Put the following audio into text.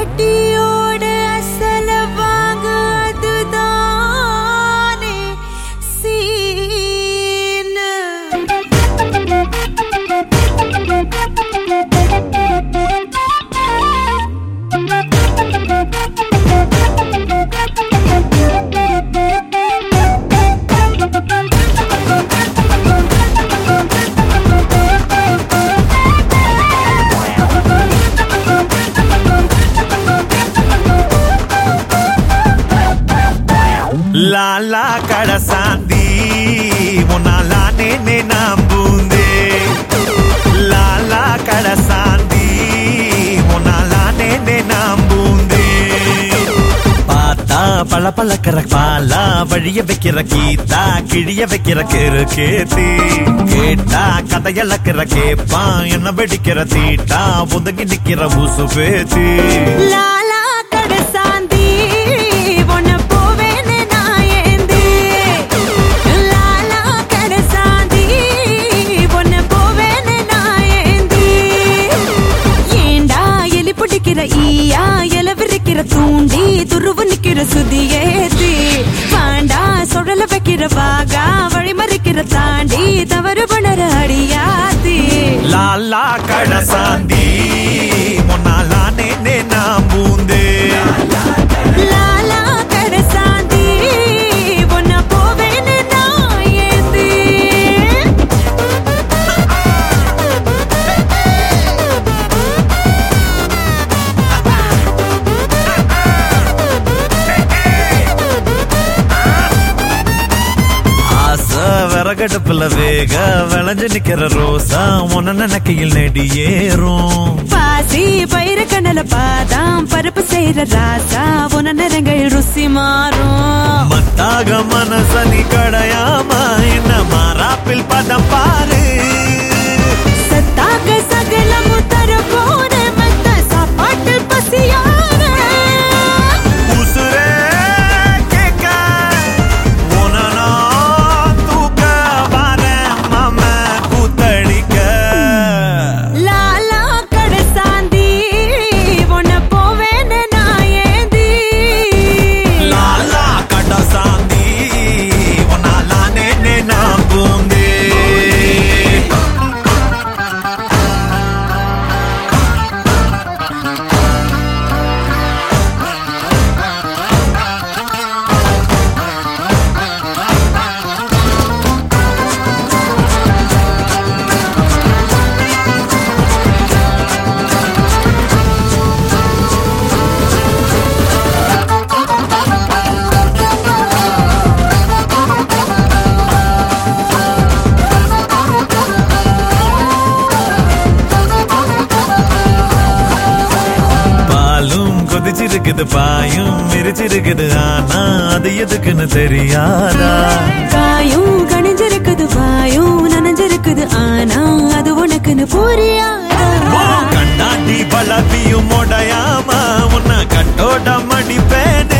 வட்டியோட பல பழக்கிற பாலா வழிய வைக்கிற கீதா கிழிய வைக்கிற கேரு கேத்தி. கேட்டா கதையலக்கிற கேப்பா என்ன வெடிக்கிற தீட்டா ஒதுங்கி நிக்கிற ஊசு பேத்தி. லாலா கடசாந்தி உன்னை போவேன்னு நான் ஏந்தி. லாலா கடசாந்தி உன்னை போவேன்னு நான் ஏந்தி. ஏண்டா எலி பிடிக்கிற ஈயா தூண்டி சுதி ஏத்தி பாண்டா சுழல வைக்கிற பாகா வழி மறிக்கிற தாண்டி தவறு பண்ணற அடியாத்தி. லாலா கடசாந்தி. ஆசை விறகடுப்புல வேக விளைஞ்சு நிக்கிற ரோசா உன நினைக்கையில் நெடி ஏறும் பாசி பயிர கண்ணல பாதாம் பருப்பு செய்யற ராசா உன நிறங்கள் ருசி மாறும். மத்தாக மனசனி கடையாம? என்ன மாறாப்பில் பதம் பாரு. இருக்குது பாயும் விரிச்சிருக்குது ஆனா அது எதுக்குன்னு தெரியாதா? காயும் கணிஞ்சிருக்குது பாயும் நனைஞ்சிருக்குது ஆனா அது உனக்குன்னு புரியாதா? கண்ணாடி பலப்பியும் உடையாம? உன்னை கட்டோட மடிப்பேன்